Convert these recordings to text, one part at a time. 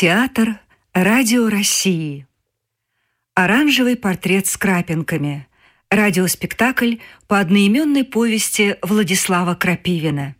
Театр Радио России. Оранжевый портрет с крапинками. Радиоспектакль по одноименной повести Владислава Крапивина.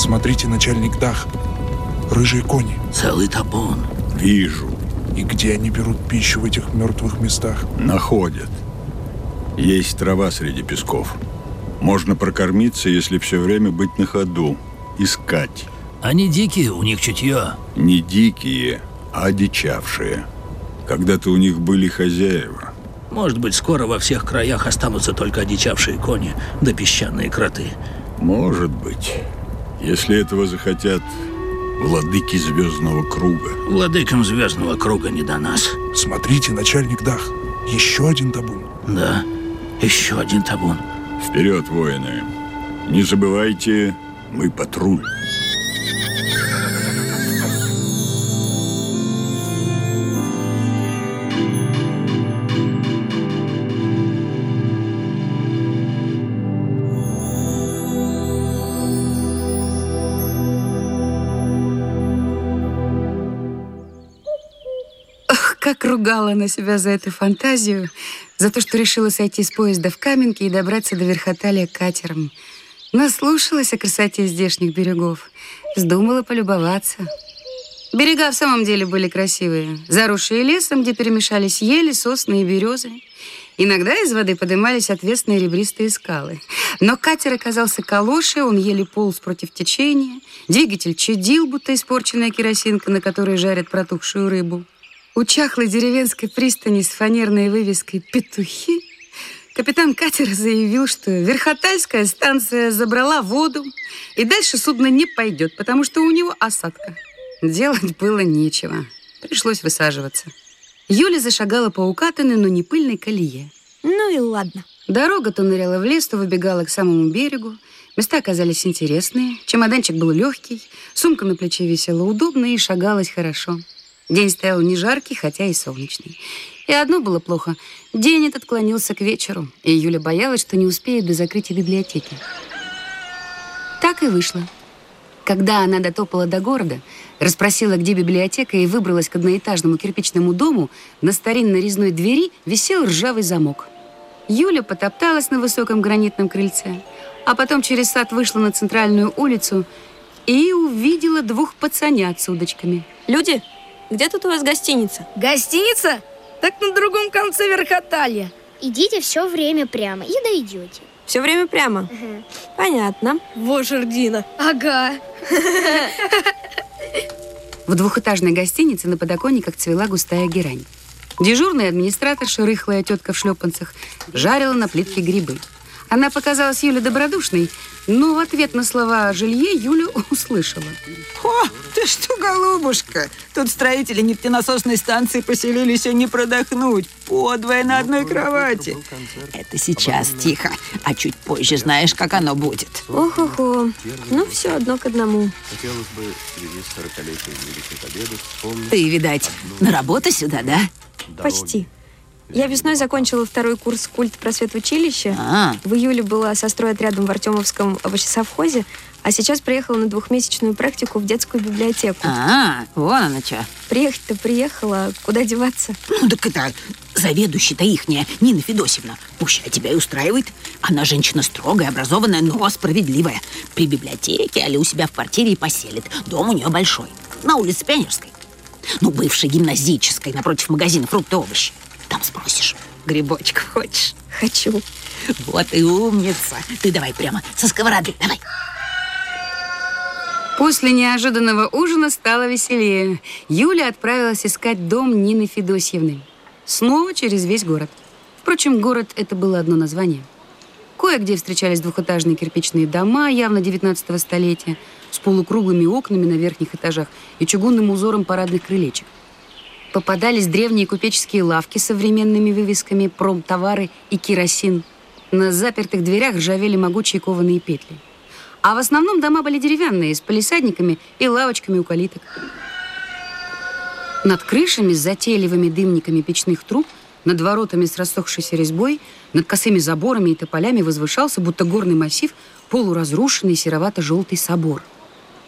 Смотрите, начальник Дах. Рыжие кони. Целый табун. Вижу. И где они берут пищу в этих мертвых местах? Находят. Есть трава среди песков. Можно прокормиться, если все время быть на ходу. Искать. Они дикие, у них чутье. Не дикие, а одичавшие. Когда-то у них были хозяева. Может быть, скоро во всех краях останутся только одичавшие кони да песчаные кроты. Может быть. Если этого захотят владыки Звездного Круга. Владыкам Звездного Круга не до нас. Смотрите, начальник Дах. Еще один табун. Да, еще один табун. Вперед, воины! Не забывайте, мы патруль. Ругала она себя за эту фантазию, за то, что решила сойти с поезда в Каменке и добраться до Верхоталия катером. Наслушалась о красоте здешних берегов, вздумала полюбоваться. Берега в самом деле были красивые, заросшие лесом, где перемешались ели, сосны и березы. Иногда из воды поднимались отвесные ребристые скалы. Но катер оказался калошей, он еле полз против течения. Двигатель чадил, будто испорченная керосинка, на которой жарят протухшую рыбу. У чахлой деревенской пристани с фанерной вывеской «Петухи» капитан катера заявил, что Верхотальская станция забрала воду, и дальше судно не пойдет, потому что у него осадка. Делать было нечего. Пришлось высаживаться. Юля зашагала по укатанной, но не пыльной колее. Ну и ладно. Дорога то ныряла в лес, то выбегала к самому берегу. Места оказались интересные, чемоданчик был легкий, сумка на плече висела удобно и шагалась хорошо. День стоял не жаркий, хотя и солнечный. И одно было плохо. День этот клонился к вечеру, и Юля боялась, что не успеет до закрытия библиотеки. Так и вышло. Когда она дотопала до города, расспросила, где библиотека, и выбралась к одноэтажному кирпичному дому, на старинной резной двери висел ржавый замок. Юля потопталась на высоком гранитном крыльце, а потом через сад вышла на центральную улицу и увидела двух пацанят с удочками. Люди, где тут у вас гостиница? Гостиница? Так на другом конце Верхоталья. Идите все время прямо и дойдете. Все время прямо? Ага. Понятно. Во, жердина. Ага. В двухэтажной гостинице на подоконниках цвела густая герань. Дежурная администраторша, рыхлая тетка в шлепанцах, жарила на плитке грибы. Она показалась Юле добродушной, но в ответ на слова о жилье Юля услышала. О, ты что, голубушка? Тут строители нефтенасосной станции поселились и не продохнуть. Подвое на одной кровати. Это сейчас тихо, а чуть позже знаешь, как оно будет. Ох-охо. Ну, все одно к одному. Хотелось бы в связи с 40-летием Великой Победы вспомнить... Ты, видать, на работу сюда, да? Почти. Я весной закончила второй курс культ просвет училища. А, В июле была со стройотрядом в Артемовском овощесовхозе, а сейчас приехала на двухмесячную практику в детскую библиотеку. а, вон оно что. Приехать-то приехала, а куда деваться? Ну, так это заведующая-то ихняя, Нина Федосевна. Пущай тебя и устраивает. Она женщина строгая, образованная, но справедливая. При библиотеке или у себя в квартире и поселит. Дом у нее большой. На улице Пионерской. Ну, бывшей гимназической, напротив магазина фрукты и овощи. Там спросишь, грибочков хочешь? Хочу. Вот и умница. Ты давай прямо со сковороды, давай. После неожиданного ужина стало веселее. Юля отправилась искать дом Нины Федосьевны. Снова через весь город. Впрочем, город — это было одно название. Кое-где встречались двухэтажные кирпичные дома, явно 19 столетия, с полукруглыми окнами на верхних этажах и чугунным узором парадных крылечек. Попадались древние купеческие лавки с современными вывесками «Промтовары» и «Керосин». На запертых дверях ржавели могучие кованые петли. А в основном дома были деревянные, с палисадниками и лавочками у калиток. Над крышами с затейливыми дымниками печных труб, над воротами с рассохшейся резьбой, над косыми заборами и тополями возвышался, будто горный массив, полуразрушенный серовато-желтый собор.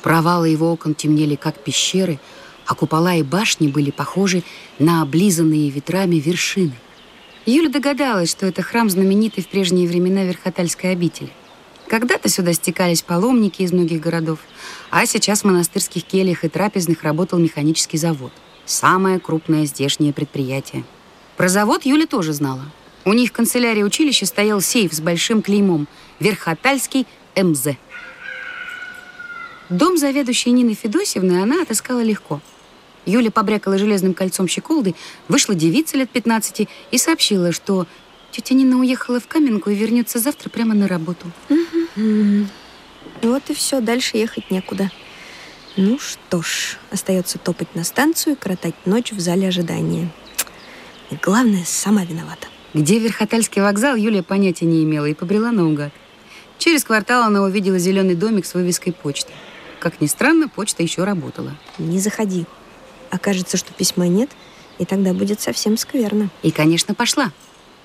Провалы его окон темнели, как пещеры, а купола и башни были похожи на облизанные ветрами вершины. Юля догадалась, что это храм знаменитый в прежние времена Верхотальской обители. Когда-то сюда стекались паломники из многих городов, а сейчас в монастырских кельях и трапезных работал механический завод. Самое крупное здешнее предприятие. Про завод Юля тоже знала. У них в канцелярии училища стоял сейф с большим клеймом «Верхотальский МЗ». Дом заведующей Нины Федосевны она отыскала легко – Юля побрякала железным кольцом щеколды, вышла девица лет 15 и сообщила, что тетя Нина уехала в Каменку и вернется завтра прямо на работу. Угу. Вот и все, дальше ехать некуда. Ну что ж, остается топать на станцию и коротать ночь в зале ожидания. И главное, сама виновата. Где Верхотальский вокзал, Юлия понятия не имела и побрела наугад. Через квартал она увидела зеленый домик с вывеской почты. Как ни странно, почта еще работала. Не заходи, Окажется, что письма нет, и тогда будет совсем скверно. И, конечно, пошла.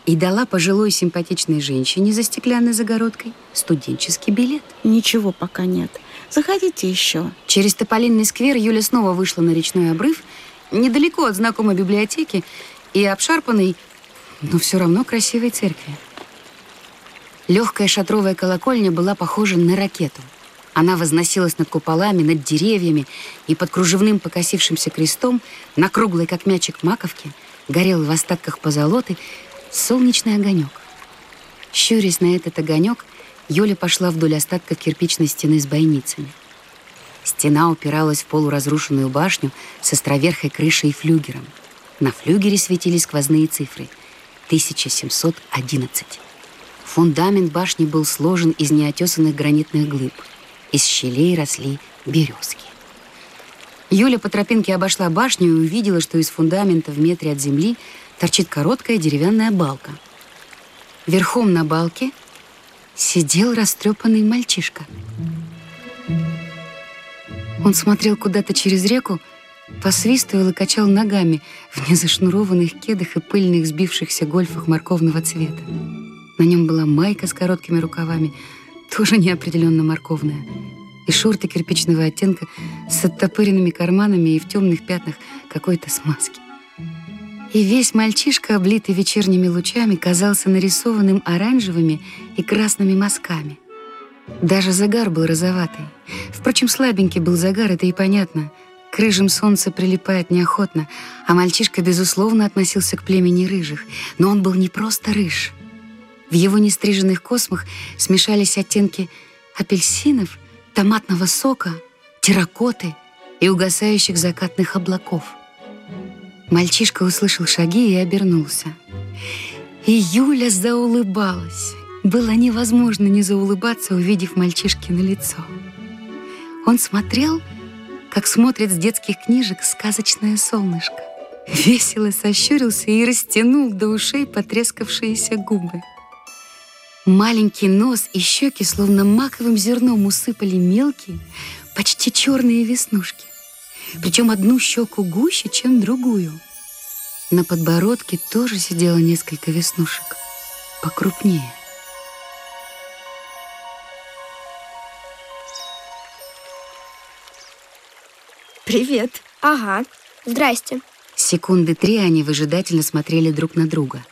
И дала пожилой симпатичной женщине за стеклянной загородкой студенческий билет. Ничего пока нет. Заходите еще. Через Тополинный сквер Юля снова вышла на речной обрыв, недалеко от знакомой библиотеки и обшарпанной, но все равно красивой церкви. Легкая шатровая колокольня была похожа на ракету – она возносилась над куполами, над деревьями, и под кружевным покосившимся крестом, на круглой, как мячик маковке, горел в остатках позолоты солнечный огонек. Щурясь на этот огонек, Юля пошла вдоль остатков кирпичной стены с бойницами. Стена упиралась в полуразрушенную башню с островерхой крышей и флюгером. На флюгере светились сквозные цифры — 1711. Фундамент башни был сложен из неотесанных гранитных глыб — из щелей росли березки. Юля по тропинке обошла башню и увидела, что из фундамента в метре от земли торчит короткая деревянная балка. Верхом на балке сидел растрепанный мальчишка. Он смотрел куда-то через реку, посвистывал и качал ногами в незашнурованных кедах и пыльных сбившихся гольфах морковного цвета. На нем была майка с короткими рукавами — тоже неопределенно морковная, и шорты кирпичного оттенка с оттопыренными карманами и в темных пятнах какой-то смазки. И весь мальчишка, облитый вечерними лучами, казался нарисованным оранжевыми и красными мазками. Даже загар был розоватый. Впрочем, слабенький был загар, это и понятно. К рыжим солнце прилипает неохотно, а мальчишка, безусловно, относился к племени рыжих. Но он был не просто рыж — в его нестриженных космах смешались оттенки апельсинов, томатного сока, терракоты и угасающих закатных облаков. Мальчишка услышал шаги и обернулся. И Юля заулыбалась. Было невозможно не заулыбаться, увидев мальчишки на лицо. Он смотрел, как смотрит с детских книжек сказочное солнышко. Весело сощурился и растянул до ушей потрескавшиеся губы. Маленький нос и щеки словно маковым зерном усыпали мелкие, почти черные веснушки. Причем одну щеку гуще, чем другую. На подбородке тоже сидело несколько веснушек, покрупнее. Привет. Ага. Здрасте. Секунды три они выжидательно смотрели друг на друга.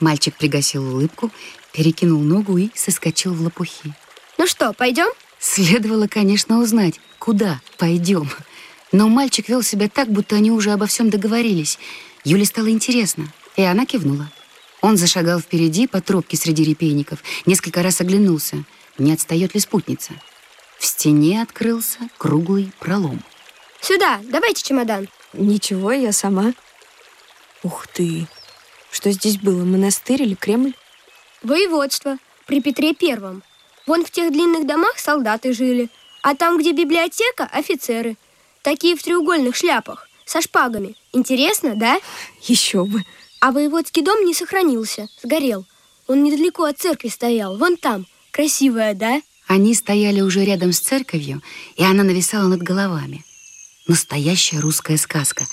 Мальчик пригасил улыбку перекинул ногу и соскочил в лопухи. Ну что, пойдем? Следовало, конечно, узнать, куда пойдем. Но мальчик вел себя так, будто они уже обо всем договорились. Юле стало интересно, и она кивнула. Он зашагал впереди по тропке среди репейников, несколько раз оглянулся, не отстает ли спутница. В стене открылся круглый пролом. Сюда, давайте чемодан. Ничего, я сама. Ух ты! Что здесь было, монастырь или Кремль? Воеводство при Петре Первом. Вон в тех длинных домах солдаты жили, а там, где библиотека, офицеры. Такие в треугольных шляпах, со шпагами. Интересно, да? Еще бы. А воеводский дом не сохранился, сгорел. Он недалеко от церкви стоял, вон там. Красивая, да? Они стояли уже рядом с церковью, и она нависала над головами. Настоящая русская сказка.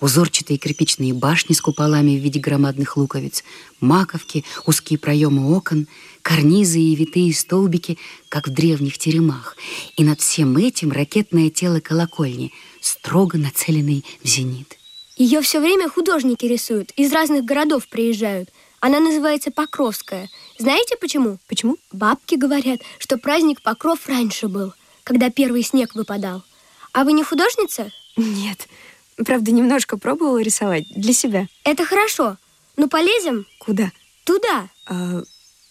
Узорчатые кирпичные башни с куполами в виде громадных луковиц, маковки, узкие проемы окон, карнизы и витые столбики, как в древних теремах. И над всем этим ракетное тело колокольни, строго нацеленный в зенит. Ее все время художники рисуют, из разных городов приезжают. Она называется Покровская. Знаете почему? Почему? Бабки говорят, что праздник Покров раньше был, когда первый снег выпадал. А вы не художница? Нет. Правда, немножко пробовала рисовать для себя. Это хорошо. Ну, полезем? Куда? Туда. А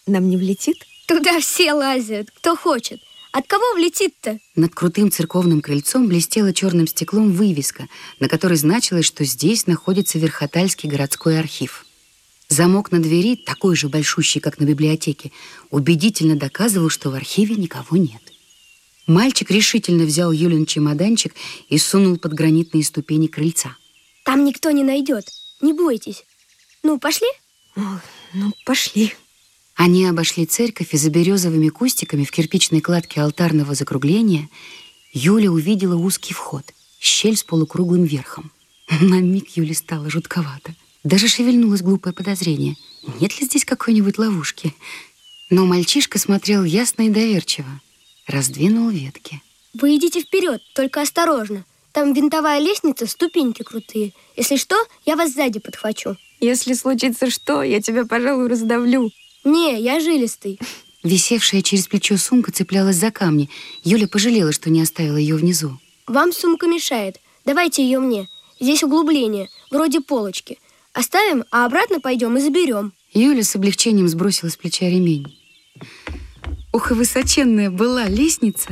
нам не влетит? Туда все лазят, кто хочет. От кого влетит-то? Над крутым церковным крыльцом блестела черным стеклом вывеска, на которой значилось, что здесь находится Верхотальский городской архив. Замок на двери, такой же большущий, как на библиотеке, убедительно доказывал, что в архиве никого нет. Мальчик решительно взял Юлин чемоданчик и сунул под гранитные ступени крыльца. Там никто не найдет. Не бойтесь. Ну, пошли? Ох, ну, пошли. Они обошли церковь, и за березовыми кустиками в кирпичной кладке алтарного закругления Юля увидела узкий вход, щель с полукруглым верхом. На миг Юле стало жутковато. Даже шевельнулось глупое подозрение. Нет ли здесь какой-нибудь ловушки? Но мальчишка смотрел ясно и доверчиво. Раздвинул ветки. Вы идите вперед, только осторожно. Там винтовая лестница, ступеньки крутые. Если что, я вас сзади подхвачу. Если случится что, я тебя, пожалуй, раздавлю. Не, я жилистый. Висевшая через плечо сумка цеплялась за камни. Юля пожалела, что не оставила ее внизу. Вам сумка мешает. Давайте ее мне. Здесь углубление, вроде полочки. Оставим, а обратно пойдем и заберем. Юля с облегчением сбросила с плеча ремень. Ух, и высоченная была лестница.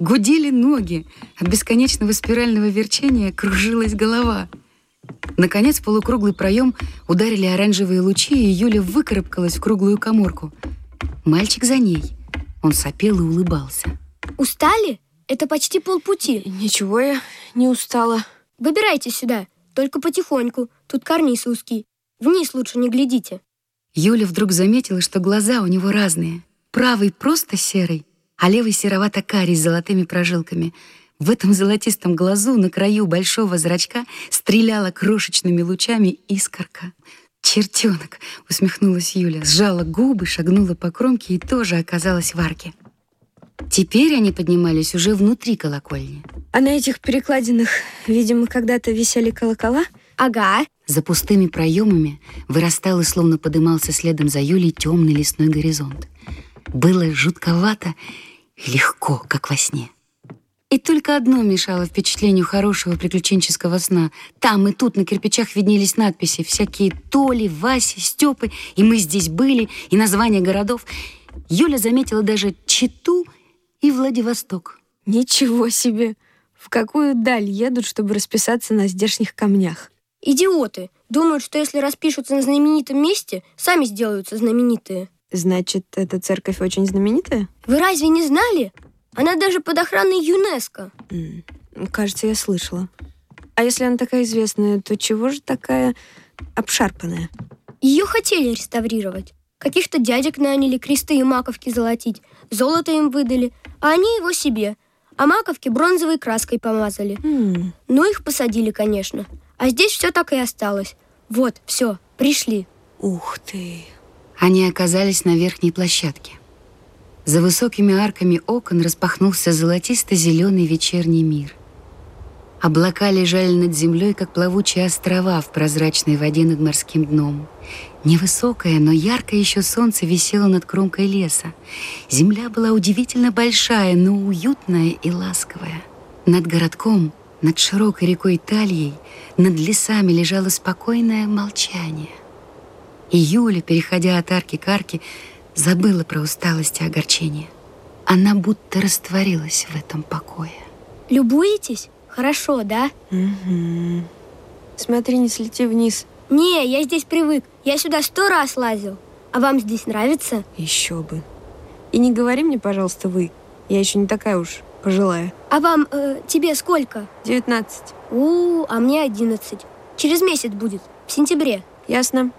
Гудели ноги. От бесконечного спирального верчения кружилась голова. Наконец, в полукруглый проем ударили оранжевые лучи, и Юля выкарабкалась в круглую коморку. Мальчик за ней. Он сопел и улыбался. Устали? Это почти полпути. Ничего я не устала. Выбирайте сюда, только потихоньку. Тут карниз узкий. Вниз лучше не глядите. Юля вдруг заметила, что глаза у него разные. Правый просто серый, а левый серовато-карий с золотыми прожилками. В этом золотистом глазу на краю большого зрачка стреляла крошечными лучами искорка. «Чертенок!» — усмехнулась Юля, сжала губы, шагнула по кромке и тоже оказалась в арке. Теперь они поднимались уже внутри колокольни. А на этих перекладинах, видимо, когда-то висели колокола? Ага. За пустыми проемами вырастал и словно подымался следом за Юлей темный лесной горизонт. Было жутковато и легко, как во сне. И только одно мешало впечатлению хорошего приключенческого сна. Там и тут на кирпичах виднелись надписи всякие Толи, Васи, Степы, и мы здесь были, и названия городов. Юля заметила даже Читу и Владивосток. Ничего себе! В какую даль едут, чтобы расписаться на здешних камнях? Идиоты! Думают, что если распишутся на знаменитом месте, сами сделаются знаменитые. Значит, эта церковь очень знаменитая? Вы разве не знали? Она даже под охраной ЮНЕСКО. М, Кажется, я слышала. А если она такая известная, то чего же такая обшарпанная? Ее хотели реставрировать. Каких-то дядек наняли кресты и маковки золотить. Золото им выдали, а они его себе. А маковки бронзовой краской помазали. М, Ну, их посадили, конечно. А здесь все так и осталось. Вот, все, пришли. Ух ты! Они оказались на верхней площадке. За высокими арками окон распахнулся золотисто-зеленый вечерний мир. Облака лежали над землей, как плавучие острова в прозрачной воде над морским дном. Невысокое, но яркое еще солнце висело над кромкой леса. Земля была удивительно большая, но уютная и ласковая. Над городком, над широкой рекой Италией, над лесами лежало спокойное молчание. И Юля, переходя от арки к арке, забыла про усталость и огорчение. Она будто растворилась в этом покое. Любуетесь? Хорошо, да? Мгм. Смотри, не слети вниз. Не, я здесь привык. Я сюда сто раз лазил. А вам здесь нравится? Еще бы. И не говори мне, пожалуйста, вы. Я еще не такая уж пожилая. А вам, э, тебе сколько? 19. У, а мне 11. Через месяц будет, в сентябре. Ясно.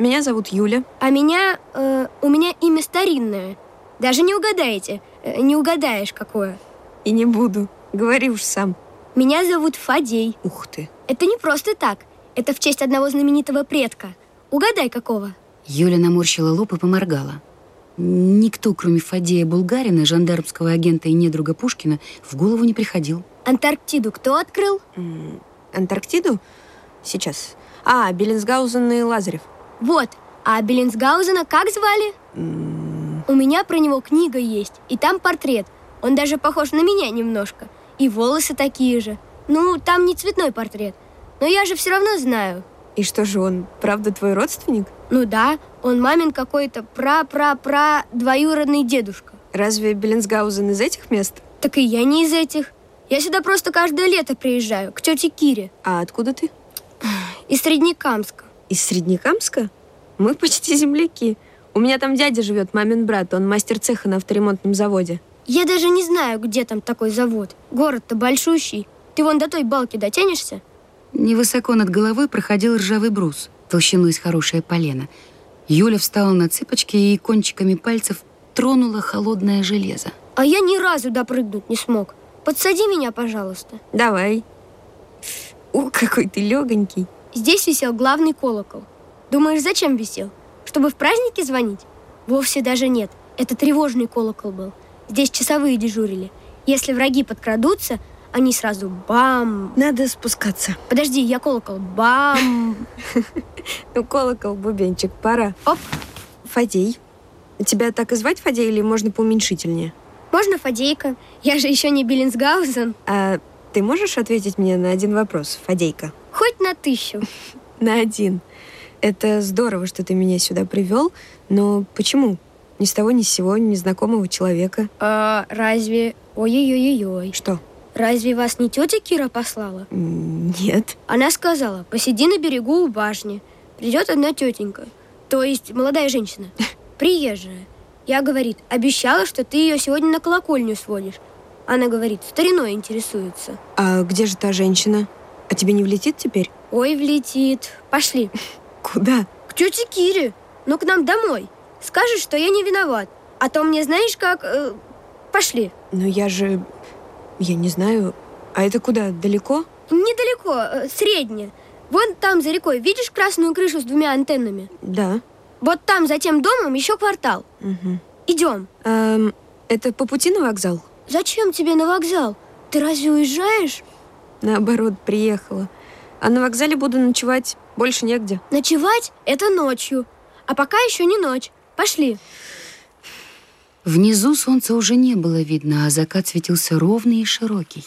Меня зовут Юля. А меня, э, у меня имя старинное. Даже не угадаете, э, не угадаешь какое. И не буду. Говори уж сам. Меня зовут Фадей. Ух ты. Это не просто так. Это в честь одного знаменитого предка. Угадай, какого. Юля наморщила лоб и поморгала. Никто, кроме Фадея Булгарина, жандармского агента и недруга Пушкина, в голову не приходил. Антарктиду кто открыл? М, Антарктиду? Сейчас. А, Беллинсгаузен и Лазарев. Вот. А Беллинсгаузена как звали? У меня про него книга есть, и там портрет. Он даже похож на меня немножко. И волосы такие же. Ну, там не цветной портрет. Но я же все равно знаю. И что же он, правда твой родственник? Ну да, он мамин какой-то пра-пра-пра двоюродный дедушка. Разве Беллинсгаузен из этих мест? Так и я не из этих. Я сюда просто каждое лето приезжаю, к тете Кире. А откуда ты? Из Среднекамска. Из Среднекамска? Мы почти земляки. У меня там дядя живет, мамин брат. Он мастер цеха на авторемонтном заводе. Я даже не знаю, где там такой завод. Город-то большущий. Ты вон до той балки дотянешься? Невысоко над головой проходил ржавый брус, толщиной с хорошее полено. Юля встала на цыпочки и кончиками пальцев тронула холодное железо. А я ни разу допрыгнуть не смог. Подсади меня, пожалуйста. Давай. У, какой ты легонький. Здесь висел главный колокол. Думаешь, зачем висел? Чтобы в праздники звонить? Вовсе даже нет. Это тревожный колокол был. Здесь часовые дежурили. Если враги подкрадутся, они сразу бам. Надо спускаться. Подожди, я колокол. Бам. Ну, колокол, бубенчик, пора. Оп. Фадей. Тебя так и звать Фадей или можно поуменьшительнее? Можно Фадейка? Я же еще не Биллинсгаузен. А ты можешь ответить мне на один вопрос, Фадейка? Хоть на тысячу. На один. Это здорово, что ты меня сюда привел, но почему? Ни с того ни с сего незнакомого человека. А разве... Ой-ой-ой-ой. Что? Разве вас не тетя Кира послала? Нет. Она сказала, посиди на берегу у башни. Придет одна тетенька. То есть молодая женщина. Приезжая. Я, говорит, обещала, что ты ее сегодня на колокольню сводишь. Она говорит, стариной интересуется. А где же та женщина? А тебе не влетит теперь? Ой, влетит. Пошли. Куда? К тете Кире. Ну, к нам домой. Скажешь, что я не виноват. А то мне знаешь как... э, Пошли. Но я же... Я не знаю. А это куда? Далеко? Недалеко, э, среднее. Вон там за рекой, видишь красную крышу с двумя антеннами? Да. Вот там за тем домом еще квартал. Мгм. Идем. Эм, это по пути на вокзал? Зачем тебе на вокзал? Ты разве уезжаешь? Наоборот, приехала. А на вокзале буду ночевать. Больше негде. Ночевать — это ночью. А пока еще не ночь. Пошли. Внизу солнца уже не было видно, а закат светился ровный и широкий.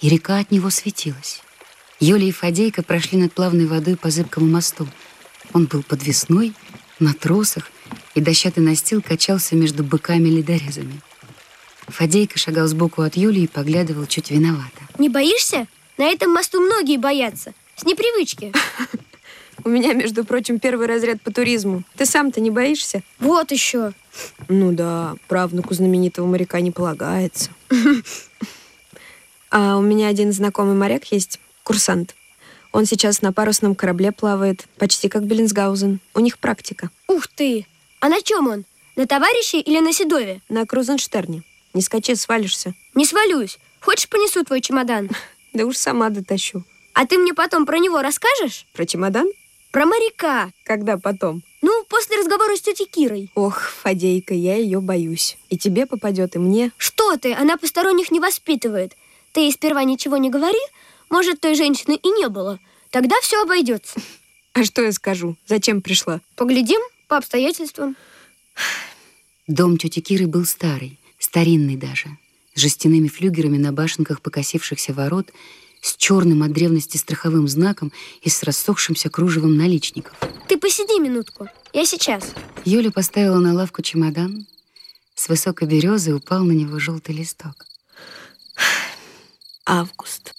И река от него светилась. Юля и Фадейка прошли над плавной водой по зыбкому мосту. Он был подвесной, на тросах, и дощатый настил качался между быками-ледорезами. Фадейка шагал сбоку от Юли и поглядывал чуть виновато. Не боишься? На этом мосту многие боятся. С непривычки. У меня, между прочим, первый разряд по туризму. Ты сам-то не боишься? Вот еще. Ну да, правнуку знаменитого моряка не полагается. А у меня один знакомый моряк есть, курсант. Он сейчас на парусном корабле плавает, почти как Беллинсгаузен. У них практика. Ух ты! А на чем он? На товарище или на Седове? На Крузенштерне. Не скачи, свалишься. Не свалюсь. Хочешь, понесу твой чемодан? Да уж сама дотащу. А ты мне потом про него расскажешь? Про чемодан? Про моряка. Когда потом? Ну, после разговора с тетей Кирой. Ох, Фадейка, я ее боюсь. И тебе попадет, и мне. Что ты? Она посторонних не воспитывает. Ты ей сперва ничего не говори. Может, той женщины и не было. Тогда все обойдется. А что я скажу? Зачем пришла? Поглядим по обстоятельствам. Дом тети Киры был старый, старинный даже, с жестяными флюгерами на башенках покосившихся ворот, с черным от древности страховым знаком и с рассохшимся кружевом наличников. Ты посиди минутку. Я сейчас. Юля поставила на лавку чемодан. С высокой березы упал на него желтый листок. Август.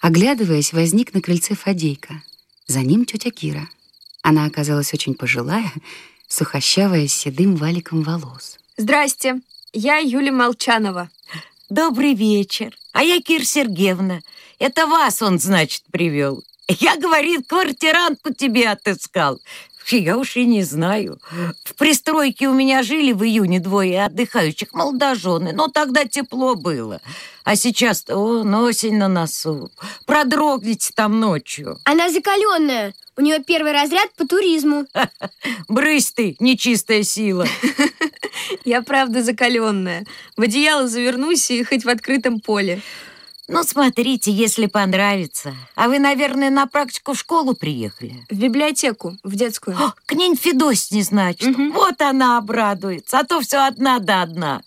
Оглядываясь, возник на крыльце Фадейка. За ним тетя Кира. Она оказалась очень пожилая, сухощавая, с седым валиком волос. Здрасте. Я Юля Молчанова. Добрый вечер. А я Кир Сергеевна. Это вас он, значит, привел. Я, говорит, квартирантку тебе отыскал. Я уж и не знаю. В пристройке у меня жили в июне двое отдыхающих молодожены, но тогда тепло было. А сейчас-то, он осень на носу. Продрогнете там ночью. Она закаленная. У нее первый разряд по туризму. Брысь ты, нечистая сила. Я правда закаленная. В одеяло завернусь и хоть в открытом поле. Ну, смотрите, если понравится. А вы, наверное, на практику в школу приехали? В библиотеку, в детскую. О, к ней Федосне, значит. Угу. Вот она обрадуется, а то все одна да одна.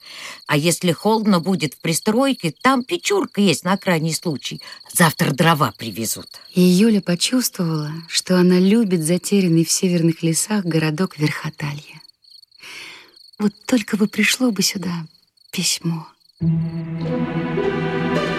А если холодно будет в пристройке, там печурка есть на крайний случай. Завтра дрова привезут. И Юля почувствовала, что она любит затерянный в северных лесах городок Верхоталье. Вот только бы пришло бы сюда письмо. Thank you.